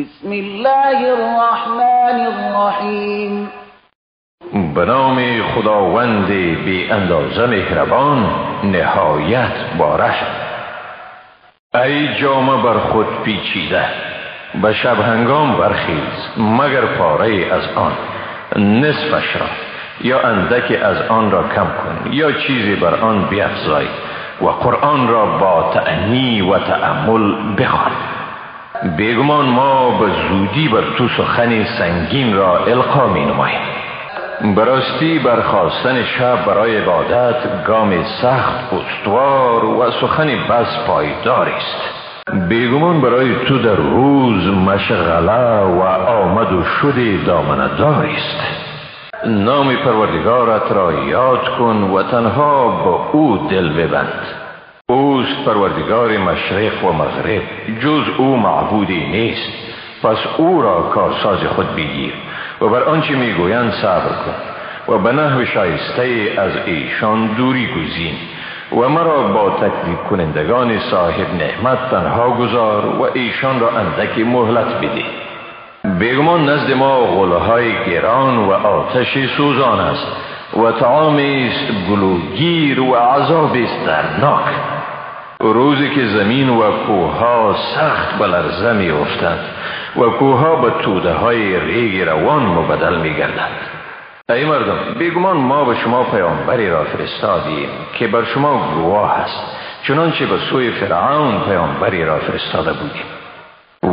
بسم الله الرحمن الرحیم به نام خداوند بی اندازه مهربان نهایت بارش. ای جامه بر خود پیچیده به شب هنگام برخیز مگر پاره از آن نصفش را یا اندکی از آن را کم کن یا چیزی بر آن بیفزای و قرآن را با تعنی و تأمل بخوان. بیگمان ما به زودی بر تو سخن سنگین را القا می نماییم. براستی برخواستن شب برای عبادت گام سخت استوار و سخن بس پایدار است. بیگمان برای تو در روز مشغله و آمد و شد دامندار است. نام پروردگارت را یاد کن و تنها با او دل ببند. اوست پروردگار مشرق و مغرب جز او معبودی نیست. پس او را کارساز خود بگیر و بر آنچه می‌گویند صبر کن و به نحو شایسته از ایشان دوری گزین و مرا با تکذیب کنندگان صاحب نعمت تنها گذار و ایشان را اندکی مهلت بده بیگمان نزد ما غلهای گران و آتش سوزان است و طعام است گلوگیر و عذاب است درناک روزی که زمین و کوها سخت بلرزه می افتند و کوها به توده های ریگ روان مبدل می گردند ای مردم بیگمان ما به شما پیامبری را فرستادیم که بر شما گواه است چنانچه به سوی فرعون پیامبری را فرستاده بودیم.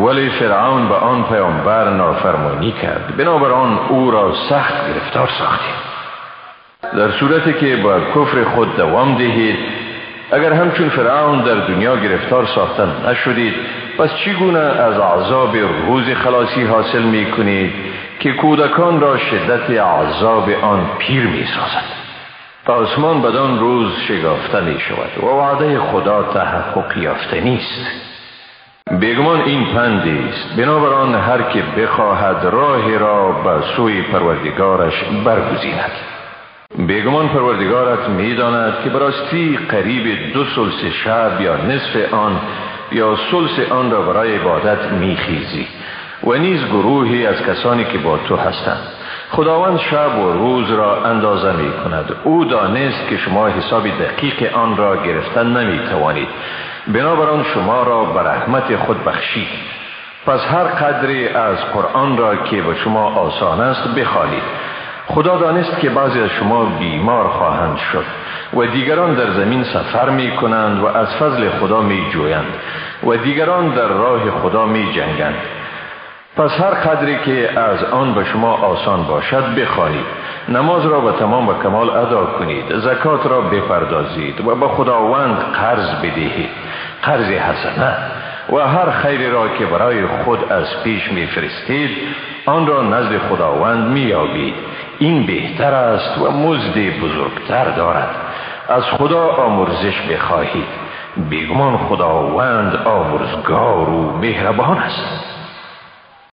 ولی فرعون به آن پیامبر نافرمانی کرد. بنابراین او را سخت گرفتار ساختیم. در صورتی که با کفر خود دوام دهید اگر همچون فرعون در دنیا گرفتار ساختن نشدید پس چگونه از عذاب روز خلاصی حاصل می کنید که کودکان را شدت عذاب آن پیر می سازد آسمان بدان روز شگافته می شود و وعده خدا تحقق یافته نیست. بیگمان این پندی است. بنابراین هر که بخواهد راه را به سوی پروردگارش برگزیند. بیگمان پروردگارت می‌داند که براستی قریب دو سلس شب یا نصف آن یا سلس آن را برای عبادت میخیزی و نیز گروهی از کسانی که با تو هستند. خداوند شب و روز را اندازه می کند او دانست که شما حساب دقیق آن را گرفتن نمی توانید بنابراین شما را به رحمت خود بخشید. پس هر قدری از قرآن را که به شما آسان است بخوانید. خدا دانست که بعضی از شما بیمار خواهند شد و دیگران در زمین سفر می کنند و از فضل خدا می جویند و دیگران در راه خدا می جنگند پس هر قدری که از آن به شما آسان باشد بخوانید نماز را به تمام و کمال ادا کنید زکات را بپردازید و به خداوند قرض بدهید. قرض حسنه. و هر خیر را که برای خود از پیش میفرستید آن را نزد خداوند مییابید. این بهتر است و مزد بزرگتر دارد. از خدا آمرزش بخواهید. بیگمان خداوند آمرزگار و مهربان است.